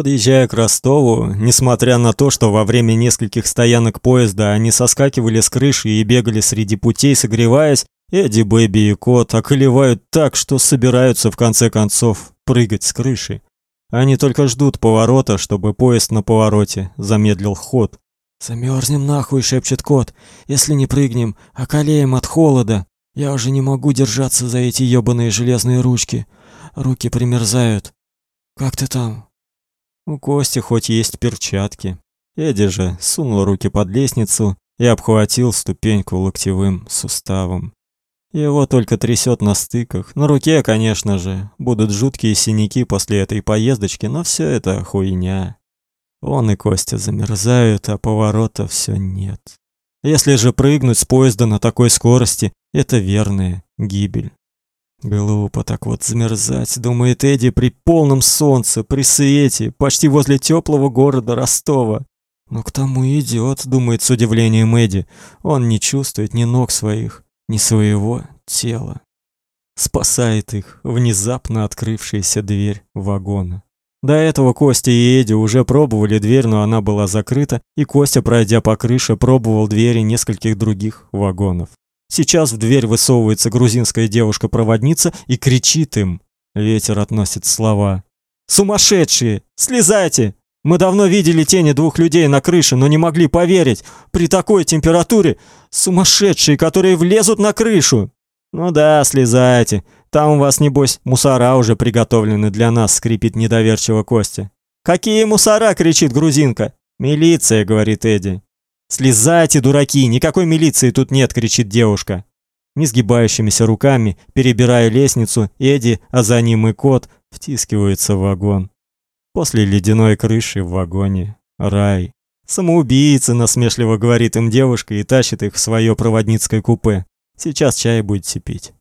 Подъезжая к Ростову, несмотря на то, что во время нескольких стоянок поезда они соскакивали с крыши и бегали среди путей, согреваясь, Эдди, Бэби и Кот околевают так, что собираются в конце концов прыгать с крыши. Они только ждут поворота, чтобы поезд на повороте замедлил ход. Замерзнем нахуй, шепчет Кот. Если не прыгнем, околеем от холода. Я уже не могу держаться за эти ёбаные железные ручки. Руки примерзают. Как ты там? У Кости хоть есть перчатки. Эдди же сунул руки под лестницу и обхватил ступеньку локтевым суставом. Его только трясет на стыках. На руке, конечно же, будут жуткие синяки после этой поездочки, но все это хуйня. Он и Костя замерзают, а поворота все нет. Если же прыгнуть с поезда на такой скорости, это верная гибель. Глупо так вот замерзать, думает Эдди при полном солнце, при свете, почти возле теплого города Ростова. Но к тому идет, думает с удивлением Эдди. Он не чувствует ни ног своих, ни своего тела. Спасает их внезапно открывшаяся дверь вагона. До этого Костя и Эдди уже пробовали дверь, но она была закрыта, и Костя, пройдя по крыше, пробовал двери нескольких других вагонов. Сейчас в дверь высовывается грузинская девушка-проводница и кричит им. Ветер относит слова. «Сумасшедшие! Слезайте! Мы давно видели тени двух людей на крыше, но не могли поверить. При такой температуре сумасшедшие, которые влезут на крышу!» «Ну да, слезайте. Там у вас, небось, мусора уже приготовлены для нас», — скрипит недоверчиво Костя. «Какие мусора?» — кричит грузинка. «Милиция», — говорит Эдди. «Слезайте, дураки! Никакой милиции тут нет!» — кричит девушка. Несгибающимися руками, перебирая лестницу, Эдди, а за ним и кот, втискиваются в вагон. После ледяной крыши в вагоне рай. Самоубийцы, насмешливо говорит им девушка и тащит их в свое проводницкое купе. Сейчас чай будете пить.